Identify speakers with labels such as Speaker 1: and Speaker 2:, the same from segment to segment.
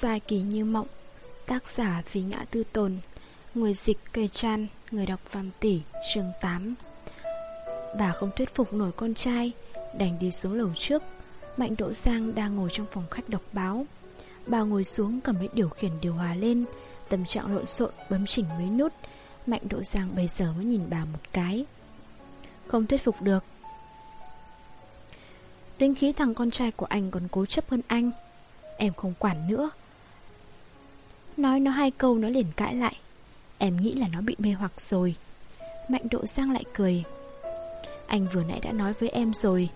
Speaker 1: Dài kỳ như mộng. Tác giả vì ngã tư tồn, Người dịch cây chan, Người đọc phàm tỷ, chương 8 Bà không thuyết phục nổi con trai, Đành đi xuống lầu trước. Mạnh Độ Giang đang ngồi trong phòng khách đọc báo. Bà ngồi xuống cầm lấy điều khiển điều hòa lên, Tâm trạng lộn xộn, bấm chỉnh mấy nút. Mạnh Độ Giang bây giờ mới nhìn bà một cái. Không thuyết phục được. Tính khí thằng con trai của anh còn cố chấp hơn anh. Em không quản nữa. Nói nó hai câu nó liền cãi lại. Em nghĩ là nó bị mê hoặc rồi. Mạnh độ sang lại cười. Anh vừa nãy đã nói với em rồi.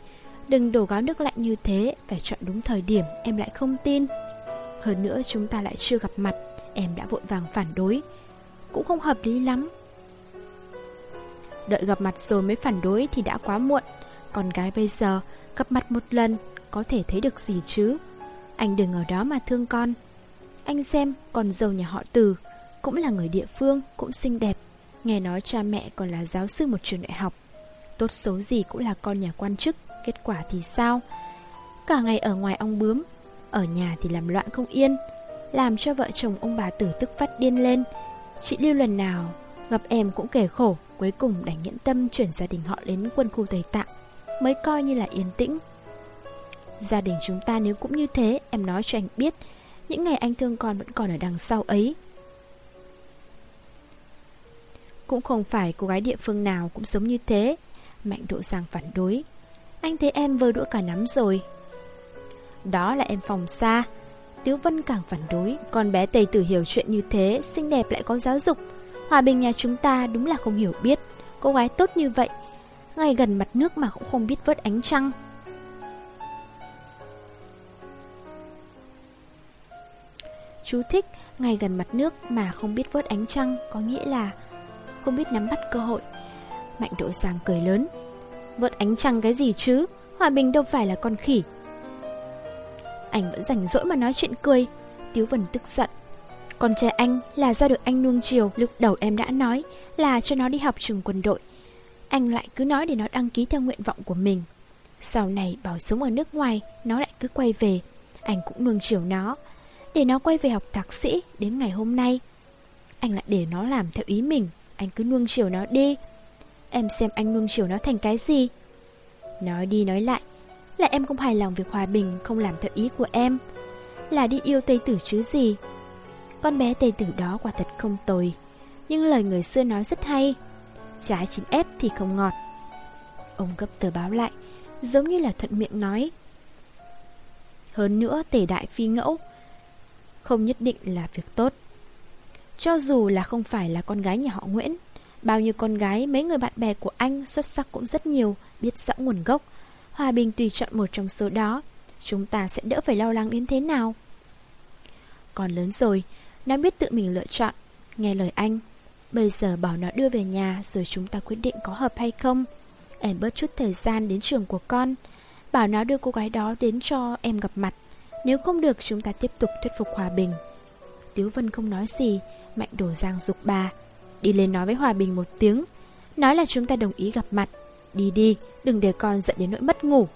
Speaker 1: Đừng đổ gáo nước lạnh như thế, Phải chọn đúng thời điểm, em lại không tin. Hơn nữa chúng ta lại chưa gặp mặt, Em đã vội vàng phản đối. Cũng không hợp lý lắm. Đợi gặp mặt rồi mới phản đối thì đã quá muộn. Con gái bây giờ, Gặp mặt một lần, Có thể thấy được gì chứ? Anh đừng ở đó mà thương con. Anh xem, còn dâu nhà họ Từ, Cũng là người địa phương, Cũng xinh đẹp. Nghe nói cha mẹ còn là giáo sư một trường đại học. Tốt xấu gì cũng là con nhà quan chức, Kết quả thì sao? Cả ngày ở ngoài ong bướm, Ở nhà thì làm loạn không yên, Làm cho vợ chồng ông bà tử tức phát điên lên. Chị Lưu lần nào Gặp em cũng kể khổ, Cuối cùng đành nhẫn tâm chuyển gia đình họ đến quân khu Tây Tạng, Mới coi như là yên tĩnh. Gia đình chúng ta nếu cũng như thế, Em nói cho anh biết những ngày anh thương con vẫn còn ở đằng sau ấy. Cũng không phải cô gái địa phương nào cũng giống như thế. Mạnh độ sang phản đối. Anh thấy em vơ đũa cả nắm rồi. Đó là em phòng xa. Tiếu Vân càng phản đối. Con bé Tây Tử hiểu chuyện như thế, Xinh đẹp lại có giáo dục. Hòa bình nhà chúng ta đúng là không hiểu biết. Cô gái tốt như vậy, Ngay gần mặt nước mà cũng không biết vớt ánh trăng. Chú thích Ngay gần mặt nước mà không biết vớt ánh trăng Có nghĩa là Không biết nắm bắt cơ hội. Mạnh độ giang cười lớn. Vớt ánh trăng cái gì chứ? Hòa bình đâu phải là con khỉ. Anh vẫn rảnh rỗi mà nói chuyện cười. Tiếu Vân tức giận. Con trai anh là do được anh nuông chiều, Lúc đầu em đã nói là cho nó đi học trường quân đội. Anh lại cứ nói để nó đăng ký theo nguyện vọng của mình. Sau này bảo sống ở nước ngoài, Nó lại cứ quay về. Anh cũng nuông chiều nó. Để nó quay về học thạc sĩ Đến ngày hôm nay. Anh lại để nó làm theo ý mình, Anh cứ nuông chiều nó đi. Em xem anh nuông chiều nó thành cái gì. Nói đi nói lại, Là em không hài lòng việc hòa bình, Không làm theo ý của em. Là đi yêu Tây Tử chứ gì? Con bé Tây Tử đó quả thật không tồi, Nhưng lời người xưa nói rất hay. Trái chín ép thì không ngọt. Ông gấp tờ báo lại, Giống như là thuận miệng nói. Hơn nữa tể đại phi ngẫu không nhất định là việc tốt Cho dù là không phải là con gái nhà họ Nguyễn Bao nhiêu con gái, mấy người bạn bè của anh xuất sắc cũng rất nhiều, biết rõ nguồn gốc. Hòa Bình tùy chọn một trong số đó, chúng ta sẽ đỡ phải lo lắng đến thế nào. Còn lớn rồi, nó biết tự mình lựa chọn, nghe lời anh. Bây giờ bảo nó đưa về nhà rồi chúng ta quyết định có hợp hay không. Em bớt chút thời gian đến trường của con, bảo nó đưa cô gái đó đến cho em gặp mặt. Nếu không được chúng ta tiếp tục thuyết phục Hòa Bình. Tiếu Vân không nói gì, Mạnh đổ giang dục bà. Đi lên nói với Hòa Bình một tiếng. Nói là chúng ta đồng ý gặp mặt. Đi đi, đừng để con giận đến nỗi mất ngủ.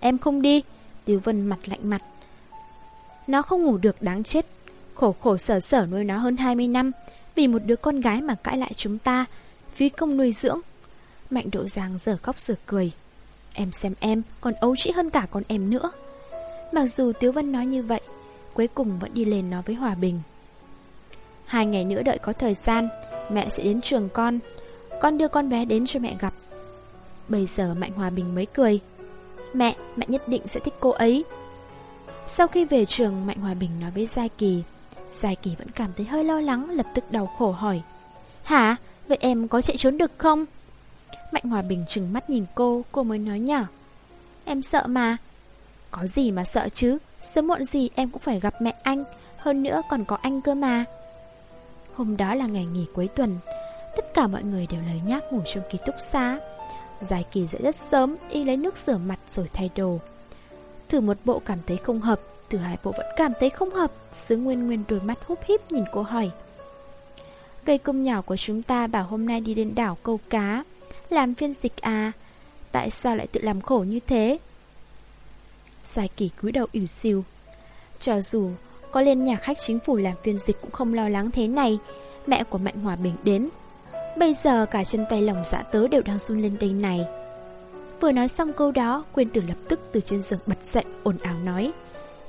Speaker 1: Em không đi Tiếu Vân mặt lạnh mặt. Nó không ngủ được đáng chết. Khổ khổ sở sở nuôi nó hơn 20 năm Vì một đứa con gái mà cãi lại chúng ta Phí công nuôi dưỡng. Mạnh độ giang giờ khóc giờ cười. Em xem em còn ấu trĩ hơn cả con em nữa. Mặc dù Tiếu Vân nói như vậy Cuối cùng vẫn đi lên nói với Hòa Bình. Hai ngày nữa đợi có thời gian Mẹ sẽ đến trường con. Con đưa con bé đến cho mẹ gặp. Bây giờ Mạnh Hòa Bình mới cười. Mẹ, mẹ nhất định sẽ thích cô ấy. Sau khi về trường Mạnh Hòa Bình nói với Giai Kỳ. Giai Kỳ vẫn cảm thấy hơi lo lắng Lập tức đau khổ hỏi. Hả? Vậy em có chạy trốn được không? Mạnh Hòa Bình trừng mắt nhìn cô Cô mới nói nhỏ. Em sợ mà. Có gì mà sợ chứ? Sớm muộn gì em cũng phải gặp mẹ anh. Hơn nữa còn có anh cơ mà. Hôm đó là ngày nghỉ cuối tuần. Tất cả mọi người đều lời nhác ngủ trong ký túc xá. Giải kỳ dậy rất sớm, Y lấy nước rửa mặt rồi thay đồ. Thử một bộ cảm thấy không hợp Từ hai bộ vẫn cảm thấy không hợp. Sứ Nguyên Nguyên đôi mắt húp híp nhìn cô hỏi. Cây cung nhỏ của chúng ta bảo hôm nay đi đến đảo câu cá. Làm phiên dịch à? Tại sao lại tự làm khổ như thế? Giải kỳ cúi đầu ỉu xìu. Cho dù có lên nhà khách chính phủ làm phiên dịch cũng không lo lắng thế này, Mẹ của Mạnh Hòa Bình đến. Bây giờ cả chân tay lòng dạ tớ đều đang run lên đây này. Vừa nói xong câu đó, Quyên tử lập tức từ trên giường bật dậy, ồn ào nói,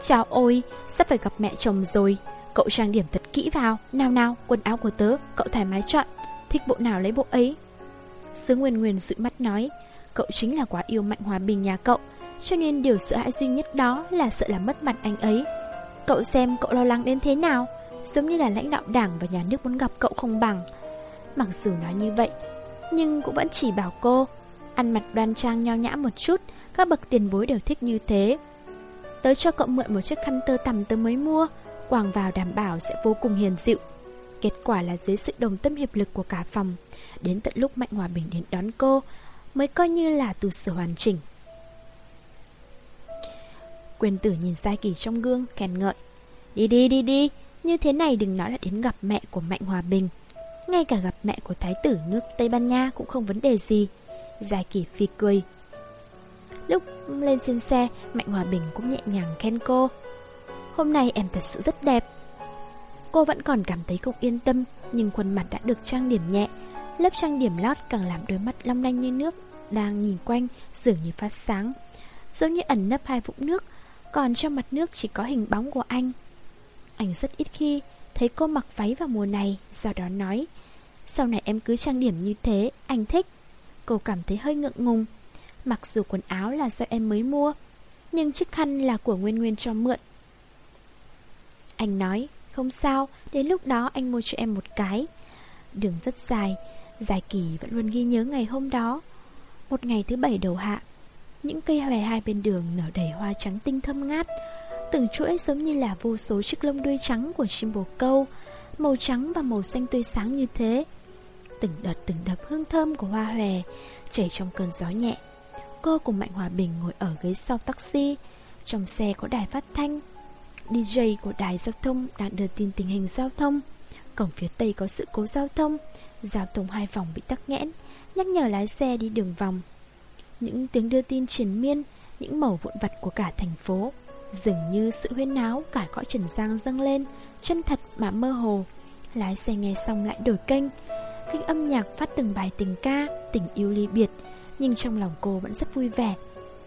Speaker 1: Chào ôi, Sắp phải gặp mẹ chồng rồi. Cậu trang điểm thật kỹ vào. Nào nào, quần áo của tớ, Cậu thoải mái chọn. Thích bộ nào lấy bộ ấy. Sứ Nguyên Nguyên dụi mắt nói, Cậu chính là quá yêu Mạnh Hòa Bình nhà cậu, Cho nên điều sợ hãi duy nhất đó là sợ làm mất mặt anh ấy. Cậu xem cậu lo lắng đến thế nào, Giống như là lãnh đạo đảng và nhà nước muốn gặp cậu không bằng. Mặc dù nói như vậy, Nhưng cũng vẫn chỉ bảo cô, Ăn mặt đoan trang nho nhã một chút, Các bậc tiền bối đều thích như thế. Tớ cho cậu mượn một chiếc khăn tơ tằm tớ mới mua, Quàng vào đảm bảo sẽ vô cùng hiền dịu. Kết quả là dưới sự đồng tâm hiệp lực của cả phòng, Đến tận lúc Mạnh Hòa Bình đến đón cô, Mới coi như là tù sửa hoàn chỉnh. Quyền tử nhìn Sai Kỳ trong gương, khen ngợi. Đi đi đi đi, Như thế này đừng nói là đến gặp mẹ của Mạnh Hòa Bình. Ngay cả gặp mẹ của Thái tử nước Tây Ban Nha cũng không vấn đề gì. Giai Kỳ phi cười. Lúc lên trên xe, Mạnh Hòa Bình cũng nhẹ nhàng khen cô. Hôm nay em thật sự rất đẹp Cô vẫn còn cảm thấy không yên tâm, Nhưng khuôn mặt đã được trang điểm nhẹ. Lớp trang điểm lót càng làm đôi mắt long lanh như nước, Đang nhìn quanh, dường như phát sáng. Giống như ẩn nấp hai vũng nước, Còn trong mặt nước chỉ có hình bóng của anh. Anh rất ít khi Thấy cô mặc váy vào mùa này, Sau đó nói, Sau này em cứ trang điểm như thế, Anh thích. Cô cảm thấy hơi ngượng ngùng. Mặc dù quần áo là do em mới mua, Nhưng chiếc khăn là của Nguyên Nguyên cho mượn. Anh nói không sao, Đến lúc đó anh mua cho em một cái. Đường rất dài Dài kỳ vẫn luôn ghi nhớ ngày hôm đó. Một ngày thứ bảy đầu hạ, Những cây hòe hai bên đường nở đầy hoa trắng tinh thơm ngát. Từng chuỗi giống như là vô số chiếc lông đuôi trắng của chim bồ câu, Màu trắng và màu xanh tươi sáng như thế. Từng đợt, từng đập hương thơm của hoa hòe Chảy trong cơn gió nhẹ. Cô cùng Mạnh Hòa Bình ngồi ở ghế sau taxi, Trong xe có đài phát thanh. DJ của đài giao thông đang đưa tin tình hình giao thông. Cổng phía tây có sự cố giao thông Giao thông hai vòng bị tắc nghẽn, Nhắc nhở lái xe đi đường vòng. Những tiếng đưa tin triển miên, Những mẩu vụn vặt của cả thành phố, Dường như sự huyên náo Cả cõi trần giang dâng lên, Chân thật mà mơ hồ. Lái xe nghe xong lại đổi kênh. Kênh âm nhạc phát từng bài tình ca, Tình yêu ly biệt, Nhưng trong lòng cô vẫn rất vui vẻ.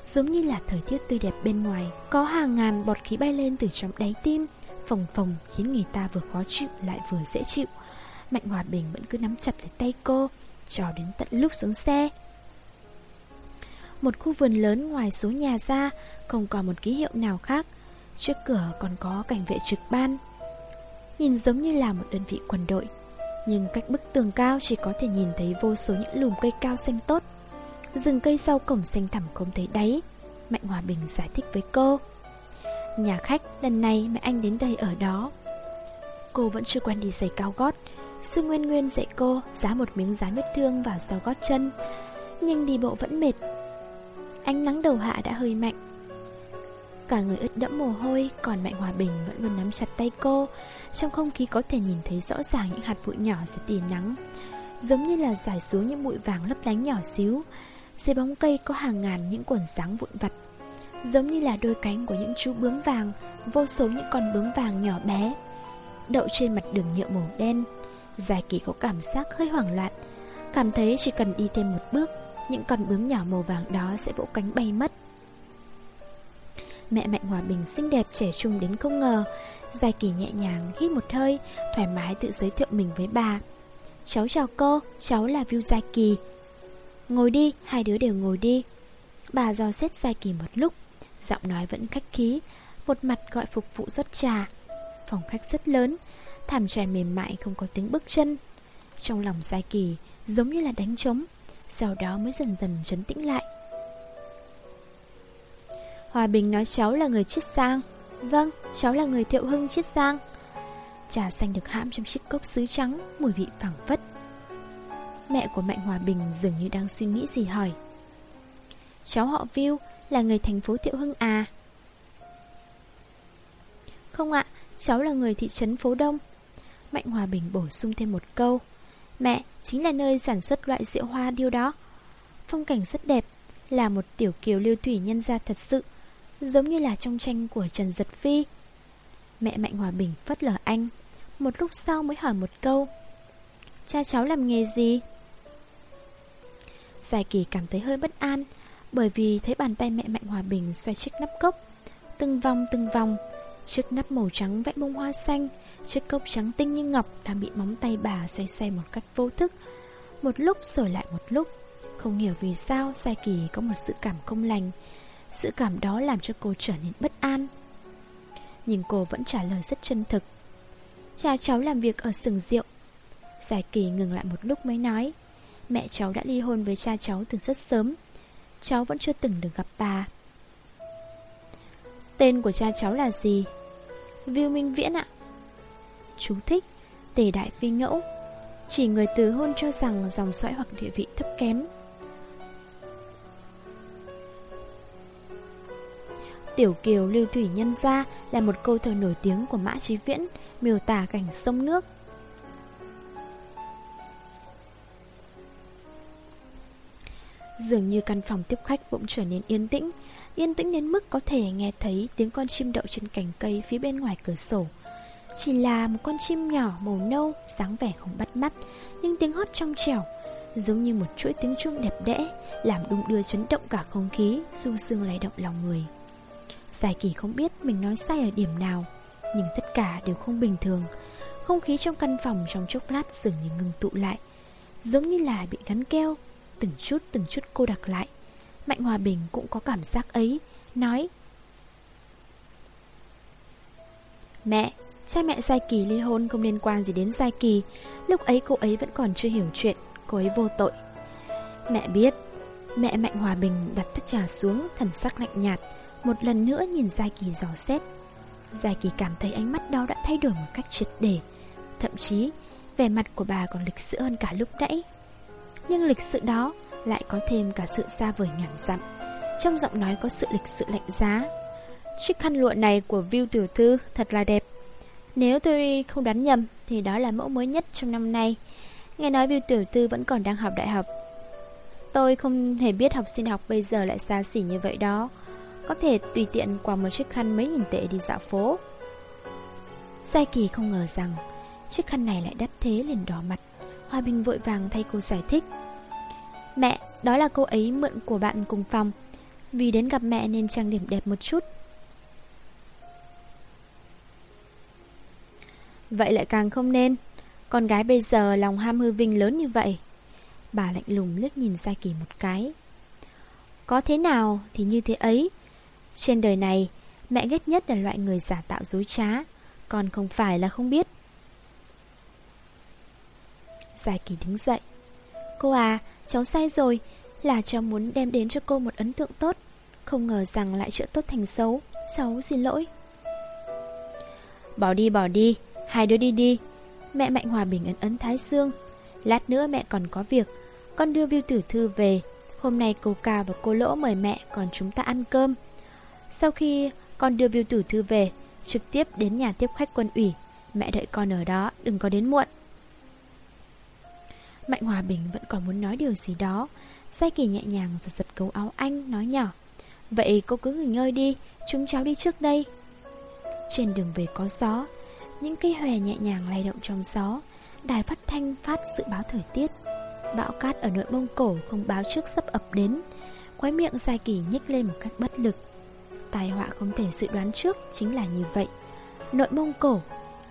Speaker 1: Giống như là thời tiết tươi đẹp bên ngoài, Có hàng ngàn bọt khí bay lên từ trong đáy tim, Phồng phồng khiến người ta vừa khó chịu lại vừa dễ chịu. Mạnh Hòa Bình vẫn cứ nắm chặt lấy tay cô, Cho đến tận lúc xuống xe. Một khu vườn lớn ngoài số nhà ra, Không còn một ký hiệu nào khác. Trước cửa còn có cảnh vệ trực ban. Nhìn giống như là một đơn vị quân đội, Nhưng cách bức tường cao chỉ có thể nhìn thấy vô số những lùm cây cao xanh tốt. Rừng cây sau cổng xanh thẳm không thấy đáy. Mạnh Hòa Bình giải thích với cô. Nhà khách, lần này mẹ anh đến đây ở đó. Cô vẫn chưa quen đi giày cao gót. Sư Nguyên Nguyên dạy cô giá một miếng dán vết thương vào sau gót chân. Nhưng đi bộ vẫn mệt. Ánh nắng đầu hạ đã hơi mạnh. Cả người ướt đẫm mồ hôi, Còn Mạnh Hòa Bình vẫn luôn nắm chặt tay cô. Trong không khí có thể nhìn thấy rõ ràng những hạt bụi nhỏ dưới tia nắng. Giống như là giải xuống những bụi vàng lấp lánh nhỏ xíu. Dưới bóng cây có hàng ngàn những quần sáng vụn vặt Giống như là đôi cánh của những chú bướm vàng Vô số những con bướm vàng nhỏ bé Đậu trên mặt đường nhựa màu đen. Giải kỳ có cảm giác hơi hoảng loạn Cảm thấy chỉ cần đi thêm một bước Những con bướm nhỏ màu vàng đó sẽ vỗ cánh bay mất. Mẹ Mạnh Hòa Bình xinh đẹp trẻ trung đến không ngờ Giải kỳ nhẹ nhàng hít một hơi Thoải mái tự giới thiệu mình với bà. Cháu chào cô, cháu là Viu Gia Kỳ. Ngồi đi, hai đứa đều ngồi đi. Bà dò xét Gia Kỳ một lúc Giọng nói vẫn khách khí Một mặt gọi phục vụ rót trà. Phòng khách rất lớn Thảm trải mềm mại không có tiếng bước chân. Trong lòng Sai Kỳ giống như là đánh trống Sau đó mới dần dần trấn tĩnh lại. Hòa Bình nói cháu là người chiết giang. Vâng, cháu là người thiệu hưng chiết giang. Trà xanh được hãm trong chiếc cốc sứ trắng Mùi vị phảng phất. Mẹ của Mạnh Hòa Bình dường như đang suy nghĩ gì hỏi. Cháu họ Viu là người thành phố Thiệu Hưng à? Không ạ, cháu là người thị trấn Phố Đông. Mạnh Hòa Bình bổ sung thêm một câu. Mẹ chính là nơi sản xuất loại rượu hoa điêu đó. Phong cảnh rất đẹp Là một tiểu kiều lưu thủy nhân gia thật sự Giống như là trong tranh của Trần Giật Phi. Mẹ Mạnh Hòa Bình phất lờ anh Một lúc sau mới hỏi một câu. Cha cháu làm nghề gì? Giải kỳ cảm thấy hơi bất an, Bởi vì thấy bàn tay mẹ Mạnh Hòa Bình xoay chiếc nắp cốc, Từng vòng từng vòng. Chiếc nắp màu trắng vẽ bông hoa xanh, Chiếc cốc trắng tinh như ngọc Đang bị móng tay bà xoay xoay một cách vô thức. Một lúc rồi lại một lúc, Không hiểu vì sao Sai Kỳ có một sự cảm không lành. Sự cảm đó làm cho cô trở nên bất an. Nhưng cô vẫn trả lời rất chân thực. Cha cháu làm việc ở sừng rượu Giải kỳ ngừng lại một lúc mới nói Mẹ cháu đã ly hôn với cha cháu từ rất sớm Cháu vẫn chưa từng được gặp bà Tên của cha cháu là gì? Viu Minh Viễn ạ Chú thích Tề đại phi ngẫu Chỉ người từ hôn cho rằng dòng dõi hoặc địa vị thấp kém Tiểu Kiều Lưu Thủy Nhân Gia là một câu thơ nổi tiếng của Mã Chí Viễn, miêu tả cảnh sông nước. Dường như căn phòng tiếp khách bỗng trở nên yên tĩnh, yên tĩnh đến mức có thể nghe thấy tiếng con chim đậu trên cành cây phía bên ngoài cửa sổ. Chỉ là một con chim nhỏ màu nâu, dáng vẻ không bắt mắt, nhưng tiếng hót trong trẻo, giống như một chuỗi tiếng chuông đẹp đẽ, làm đung đưa chấn động cả không khí, du sương lay động lòng người. Giải kỳ không biết mình nói sai ở điểm nào Nhưng tất cả đều không bình thường Không khí trong căn phòng trong chốc lát dường như ngừng tụ lại Giống như là bị gắn keo Từng chút từng chút cô đặc lại. Mạnh Hòa Bình cũng có cảm giác ấy Nói Mẹ, cha mẹ Giai Kỳ ly hôn không liên quan gì đến Giai Kỳ. Lúc ấy cô ấy vẫn còn chưa hiểu chuyện Cô ấy vô tội. Mẹ biết Mẹ Mạnh Hòa Bình đặt tất trà xuống Thần sắc lạnh nhạt một lần nữa nhìn Giai Kỳ dò xét. Giai Kỳ cảm thấy ánh mắt đó đã thay đổi một cách triệt để Thậm chí Vẻ mặt của bà còn lịch sự hơn cả lúc nãy. Nhưng lịch sự đó Lại có thêm cả sự xa vời ngàn dặm. Trong giọng nói có sự lịch sự lạnh giá. Chiếc khăn lụa này của Viu Tiểu Thư Thật là đẹp. Nếu tôi không đoán nhầm, Thì đó là mẫu mới nhất trong năm nay. Nghe nói Viu Tiểu Thư vẫn còn đang học đại học. Tôi không hề biết học sinh học bây giờ lại xa xỉ như vậy đó. Có thể tùy tiện qua một chiếc khăn mấy nghìn tệ đi dạo phố. Sai kỳ không ngờ rằng Chiếc khăn này lại đắt thế liền đỏ mặt. Hoa Bình vội vàng thay cô giải thích. Mẹ, đó là cô ấy mượn của bạn cùng phòng. Vì đến gặp mẹ nên trang điểm đẹp một chút. Vậy lại càng không nên. Con gái bây giờ lòng ham hư vinh lớn như vậy. Bà lạnh lùng liếc nhìn Sai Kỳ một cái. Có thế nào thì như thế ấy. Trên đời này, mẹ ghét nhất là loại người giả tạo dối trá, còn không phải là không biết. Giải kỳ đứng dậy. Cô à, cháu sai rồi, là cháu muốn đem đến cho cô một ấn tượng tốt, không ngờ rằng lại chữa tốt thành xấu, cháu xin lỗi. Bỏ đi bỏ đi, hai đứa đi đi. Mẹ Mạnh Hòa Bình ấn ấn Thái Dương. Lát nữa mẹ còn có việc, con đưa Viu Tử Thư về. Hôm nay cô Ca và cô Lỗ mời mẹ còn chúng ta ăn cơm. Sau khi con đưa Viu Tử Thư về, trực tiếp đến nhà tiếp khách quân ủy, mẹ đợi con ở đó, đừng có đến muộn. Mạnh Hòa Bình vẫn còn muốn nói điều gì đó, Giai Kỳ nhẹ nhàng giật giật cấu áo anh, nói nhỏ. Vậy cô cứ nghỉ ngơi đi, chúng cháu đi trước đây. Trên đường về có gió, những cây hòe nhẹ nhàng lay động trong gió, đài phát thanh phát dự báo thời tiết. Bão cát ở nội Mông Cổ không báo trước sắp ập đến, Khói miệng Giai Kỳ nhích lên một cách bất lực. Tai họa không thể dự đoán trước chính là như vậy Nội Mông Cổ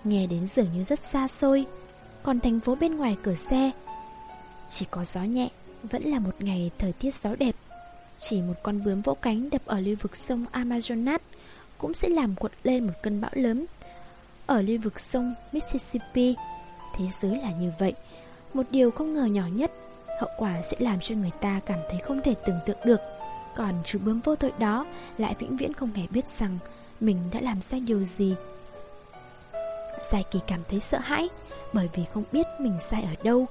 Speaker 1: Nghe đến dường như rất xa xôi Còn thành phố bên ngoài cửa xe chỉ có gió nhẹ, Vẫn là một ngày thời tiết gió đẹp Chỉ một con bướm vỗ cánh đập ở lưu vực sông Amazonas Cũng sẽ làm cuộn lên một cơn bão lớn Ở lưu vực sông Mississippi, Thế giới là như vậy Một điều không ngờ nhỏ nhất, Hậu quả sẽ làm cho người ta cảm thấy không thể tưởng tượng được còn chú bướm vô tội đó lại vĩnh viễn không hề biết rằng mình đã làm sai điều gì. Giải kỳ cảm thấy sợ hãi, bởi vì không biết mình sai ở đâu.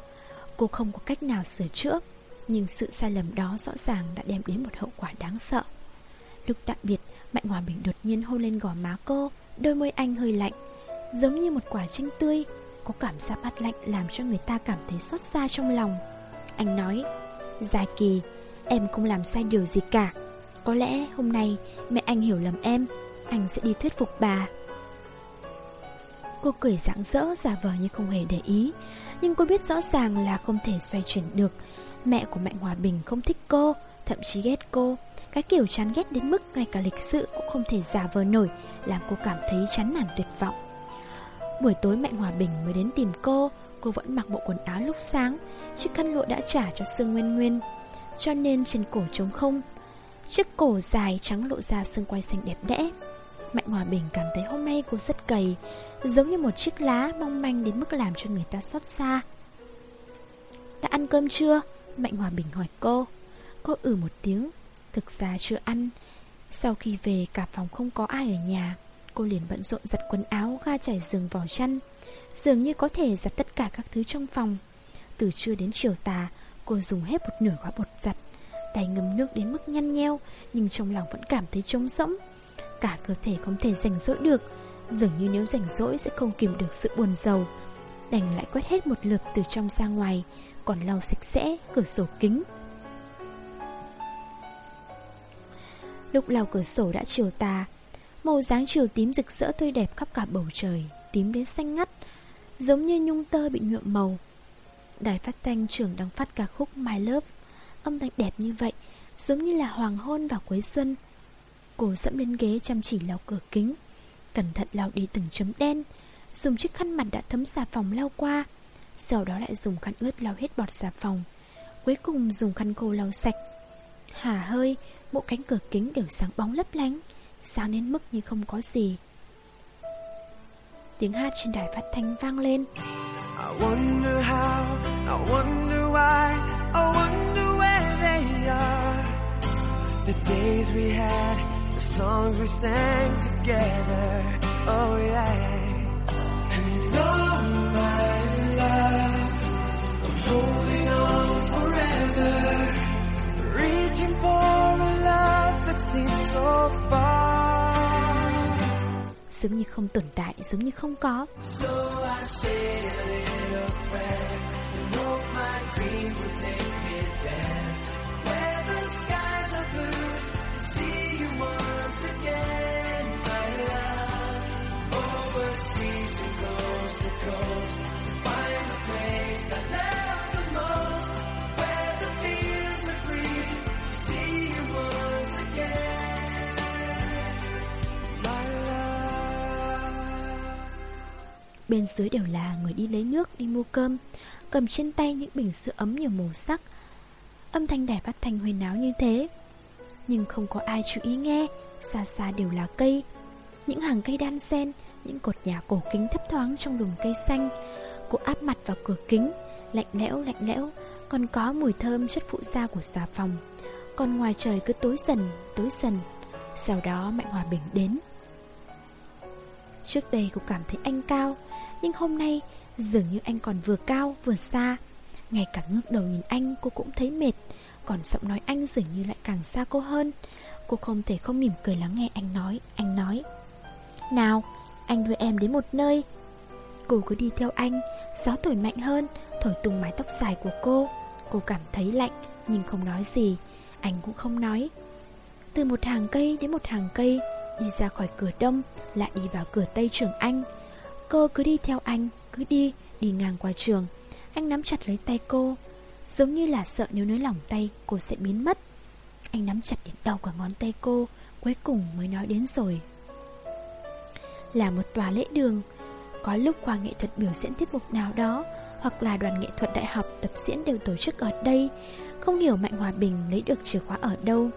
Speaker 1: Cô không có cách nào sửa chữa, nhưng sự sai lầm đó rõ ràng đã đem đến một hậu quả đáng sợ. Lúc tạm biệt, Mạnh Hòa Bình đột nhiên hôn lên gò má cô, đôi môi anh hơi lạnh, giống như một quả chanh tươi, có cảm giác mát lạnh làm cho người ta cảm thấy xót xa trong lòng. Anh nói, dài kỳ, Em không làm sai điều gì cả Có lẽ hôm nay mẹ anh hiểu lầm em Anh sẽ đi thuyết phục bà Cô cười rạng rỡ, giả vờ như không hề để ý. Nhưng cô biết rõ ràng là không thể xoay chuyển được. Mẹ của Mạnh Hòa Bình không thích cô, Thậm chí ghét cô. Cái kiểu chán ghét đến mức ngay cả lịch sự cũng không thể giả vờ nổi, Làm cô cảm thấy chán nản tuyệt vọng. Buổi tối Mạnh Hòa Bình mới đến tìm cô Cô vẫn mặc bộ quần áo lúc sáng, Chiếc khăn lụa đã trả cho Sương Nguyên Nguyên. Cho nên trên cổ trống không, Chiếc cổ dài trắng lộ ra xương quai xanh đẹp đẽ. Mạnh Hòa Bình cảm thấy hôm nay cô rất cầy Giống như một chiếc lá mong manh đến mức làm cho người ta xót xa. Đã ăn cơm chưa? Mạnh Hòa Bình hỏi cô. Cô ử ừ một tiếng, Thực ra chưa ăn. Sau khi về, cả phòng không có ai ở nhà. Cô liền bận rộn giặt quần áo, Ga trải giường, vỏ chăn. Dường như có thể giặt tất cả các thứ trong phòng. Từ trưa đến chiều tà, Cô dùng hết một nửa gói bột giặt. Tay ngâm nước đến mức nhăn nheo, Nhưng trong lòng vẫn cảm thấy trống rỗng. Cả cơ thể không thể rảnh rỗi được. Dường như nếu rảnh rỗi sẽ không kìm được sự buồn giàu. Đành lại quét hết một lượt từ trong ra ngoài, Còn lau sạch sẽ cửa sổ kính. Lúc lau cửa sổ đã chiều tà, Màu dáng chiều tím rực rỡ tươi đẹp khắp cả bầu trời, Tím đến xanh ngắt, Giống như nhung tơ bị nhuộm màu. Đài phát thanh trưởng đang phát ca khúc My Love, Âm thanh đẹp như vậy, Giống như là hoàng hôn vào cuối xuân. Cô dẫm lên ghế chăm chỉ lau cửa kính. Cẩn thận lau đi từng chấm đen. Dùng chiếc khăn mặt đã thấm xà phòng lau qua. Sau đó lại dùng khăn ướt lau hết bọt xà phòng. Cuối cùng dùng khăn khô lau sạch. Hà hơi Bộ cánh cửa kính đều sáng bóng lấp lánh Sáng đến mức như không có gì. Tiếng hát trên đài phát thanh vang lên. I wonder how, I wonder why, I wonder where they are. The days we had, the songs we sang together. Oh yeah. And know my love. I'm holding on forever. Reaching for a love that seems so far. Giống như không tồn tại, giống như không có. So I say a little prayer, and hope my dreams will take me there, Bên dưới đều là người đi lấy nước, đi mua cơm. Cầm trên tay những bình sữa ấm nhiều màu sắc. Âm thanh đài phát thanh huyền áo như thế. Nhưng không có ai chú ý nghe. Xa xa đều là cây. Những hàng cây đan xen Những cột nhà cổ kính thấp thoáng trong đường cây xanh. Cô áp mặt vào cửa kính. Lạnh lẽo lạnh lẽo. Còn có mùi thơm chất phụ da của xà phòng. Còn ngoài trời cứ tối dần Tối dần. Sau đó Mạnh Hòa Bình đến. Trước đây cô cảm thấy anh cao Nhưng hôm nay dường như anh còn vừa cao vừa xa. Ngay cả ngước đầu nhìn anh cô cũng thấy mệt Còn giọng nói anh dường như lại càng xa cô hơn. Cô không thể không mỉm cười lắng nghe anh nói Anh nói Nào, anh đưa em đến một nơi. Cô cứ đi theo anh Gió thổi mạnh hơn Thổi tung mái tóc dài của cô. Cô cảm thấy lạnh Nhưng không nói gì. Anh cũng không nói. Từ một hàng cây đến một hàng cây Đi ra khỏi cửa đông Lại đi vào cửa tây trường anh. Cô cứ đi theo anh Cứ đi, đi ngang qua trường. Anh nắm chặt lấy tay cô Giống như là sợ nếu nới lỏng tay cô sẽ biến mất. Anh nắm chặt đến đầu cả ngón tay cô Cuối cùng mới nói đến rồi. Là một tòa lễ đường Có lúc khoa nghệ thuật biểu diễn tiết mục nào đó Hoặc là đoàn nghệ thuật đại học tập diễn đều tổ chức ở đây Không hiểu Mạnh Hòa Bình lấy được chìa khóa ở đâu.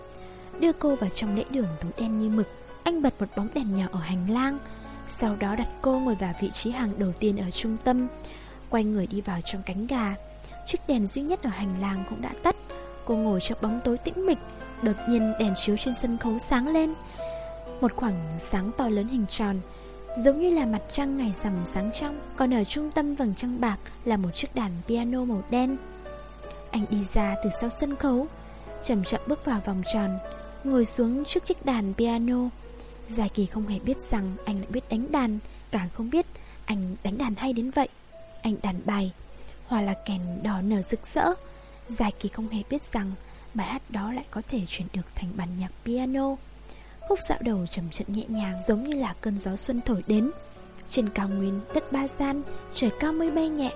Speaker 1: Đưa cô vào trong lễ đường tối đen như mực anh bật một bóng đèn nhỏ ở hành lang, Sau đó đặt cô ngồi vào vị trí hàng đầu tiên ở trung tâm, Quay người đi vào trong cánh gà. Chiếc đèn duy nhất ở hành lang cũng đã tắt. Cô ngồi trong bóng tối tĩnh mịch, Đột nhiên đèn chiếu trên sân khấu sáng lên. Một khoảng sáng to lớn hình tròn, Giống như là mặt trăng ngày rằm sáng trong, Còn ở trung tâm vầng trăng bạc Là một chiếc đàn piano màu đen. Anh đi ra từ sau sân khấu, Chậm chậm bước vào vòng tròn, Ngồi xuống trước chiếc đàn piano. Giải kỳ không hề biết rằng anh lại biết đánh đàn Càng không biết anh đánh đàn hay đến vậy Anh đàn bài Hoa là kèn đỏ nở rực rỡ Giải kỳ không hề biết rằng bài hát đó lại có thể chuyển được thành bản nhạc piano. Khúc dạo đầu trầm trận nhẹ nhàng giống như là cơn gió xuân thổi đến. Trên cao nguyên, đất ba gian, trời cao mây bay nhẹ,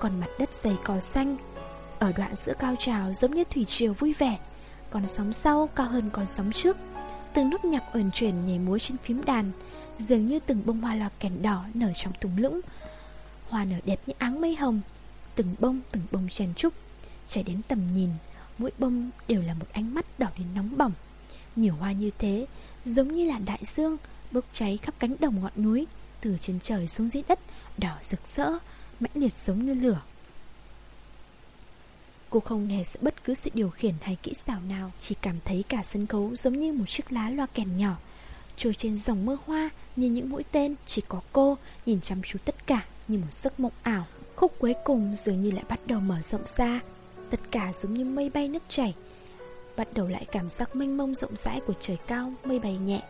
Speaker 1: còn mặt đất dày cỏ xanh. Ở đoạn giữa cao trào giống như thủy triều vui vẻ, còn sóng sau cao hơn con sóng trước. Từng nốt nhạc uyển chuyển nhảy múa trên phím đàn, dường như từng bông hoa lạc kèn đỏ nở trong thung lũng. Hoa nở đẹp như áng mây hồng, từng bông từng bông chen trúc, trải đến tầm nhìn, mỗi bông đều là một ánh mắt đỏ đến nóng bỏng. Nhiều hoa như thế, giống như là đại dương, bốc cháy khắp cánh đồng ngọn núi, từ trên trời xuống dưới đất, đỏ rực rỡ, mãnh liệt giống như lửa. Cô không hề sợ bất cứ sự điều khiển hay kỹ xảo nào, Chỉ cảm thấy cả sân khấu giống như một chiếc lá loa kèn nhỏ, Trôi trên dòng mưa hoa như những mũi tên Chỉ có cô nhìn chăm chú tất cả như một giấc mộng ảo. Khúc cuối cùng dường như lại bắt đầu mở rộng ra, Tất cả giống như mây bay nước chảy, Bắt đầu lại cảm giác mênh mông rộng rãi của trời cao, Mây bay nhẹ,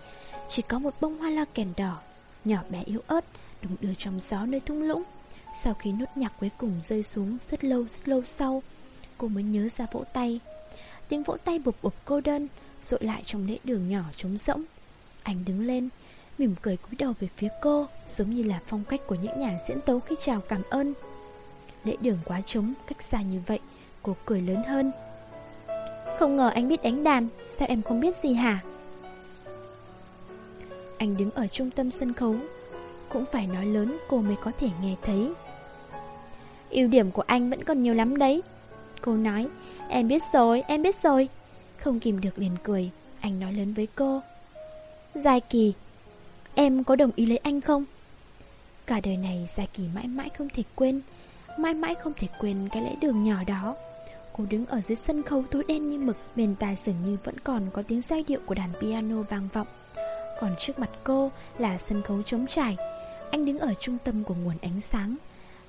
Speaker 1: Chỉ có một bông hoa loa kèn đỏ, Nhỏ bé yếu ớt, Đung đưa trong gió nơi thung lũng. Sau khi nốt nhạc cuối cùng rơi xuống rất lâu rất lâu sau Cô mới nhớ ra vỗ tay. Tiếng vỗ tay bụp bụp cô đơn, Rội lại trong lễ đường nhỏ trống rỗng. Anh đứng lên, Mỉm cười cúi đầu về phía cô, Giống như là phong cách của những nhà diễn tấu khi chào cảm ơn. Lễ đường quá trống, Cách xa như vậy, Cô cười lớn hơn. Không ngờ anh biết đánh đàn, Sao em không biết gì hả? Anh đứng ở trung tâm sân khấu, Cũng phải nói lớn cô mới có thể nghe thấy. Ưu điểm của anh vẫn còn nhiều lắm đấy. Cô nói Em biết rồi, em biết rồi. Không kìm được liền cười Anh nói lớn với cô. Giai Kỳ Em có đồng ý lấy anh không? Cả đời này Giai Kỳ mãi mãi không thể quên Mãi mãi không thể quên cái lễ đường nhỏ đó. Cô đứng ở dưới sân khấu tối đen như mực Bên tai dường như vẫn còn có tiếng giai điệu của đàn piano vang vọng. Còn trước mặt cô là sân khấu trống trải. Anh đứng ở trung tâm của nguồn ánh sáng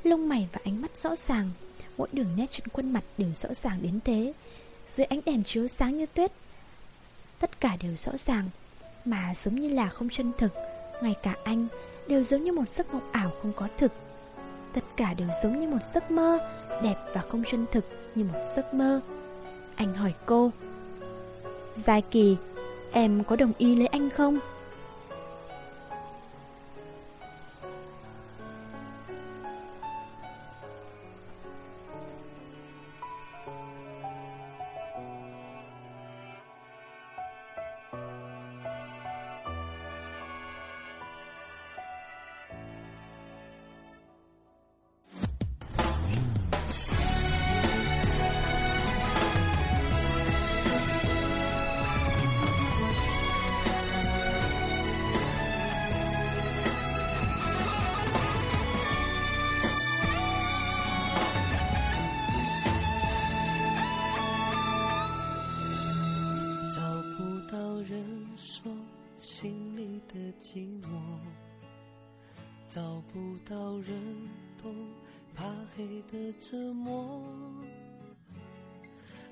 Speaker 1: Lông mày và ánh mắt rõ ràng. Mỗi đường nét trên khuôn mặt đều rõ ràng đến thế. Dưới ánh đèn chiếu sáng như tuyết, Tất cả đều rõ ràng, Mà giống như là không chân thực. Ngay cả anh đều giống như một giấc mộng ảo không có thực. Tất cả đều giống như một giấc mơ Đẹp và không chân thực như một giấc mơ. Anh hỏi cô, Giai Kỳ, Em có đồng ý lấy anh không?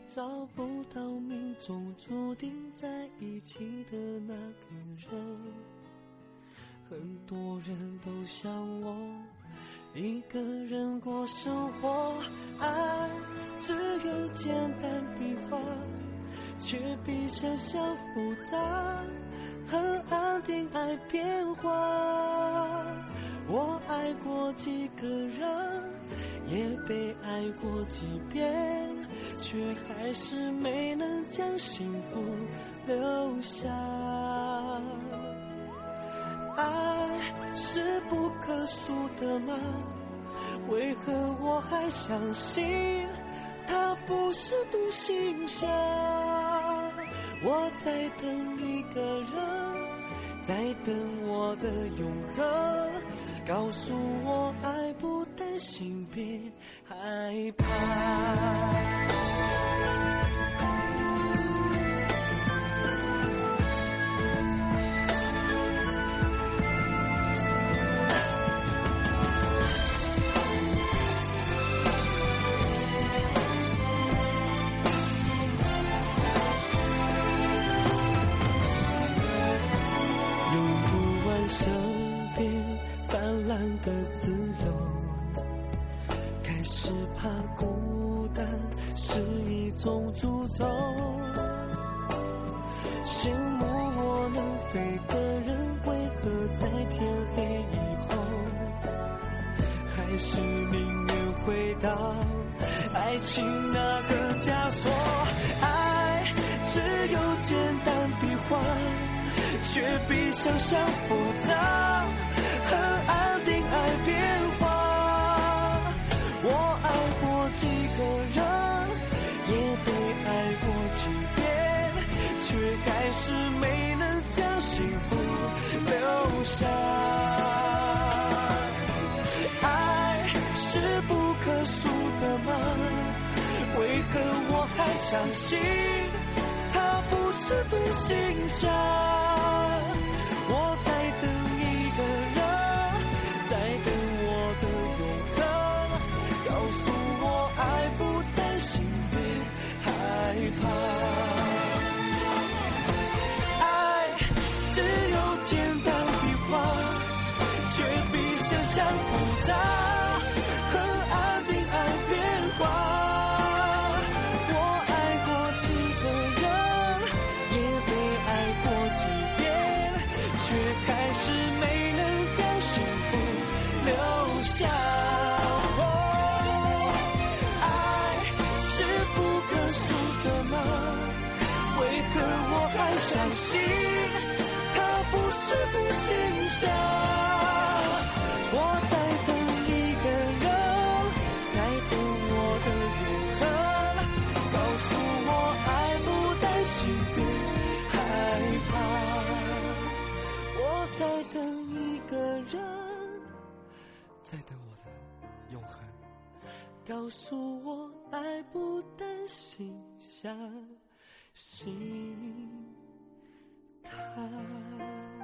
Speaker 2: 找不到命中注定在一起的那个人，很多人都像我，一个人过生活。爱只有简单笔画，却比想象复杂，很安定爱变化。我爱过几个人，也被爱过几遍。却还是没能将幸福留下。爱是不可数的吗？为何我还相信它不是独行侠？我在等一个人，在等我的永恒，告诉我爱不担心，别害怕。情那个枷锁。爱只有简单笔画，却比想象复杂，相信他不是独行侠？我还相信它不是独行侠？我在等一个人，在等我的永恒，告诉我爱不担心，别害怕。我在等一个人，在等我的永恒，告诉我爱不担心，相信他。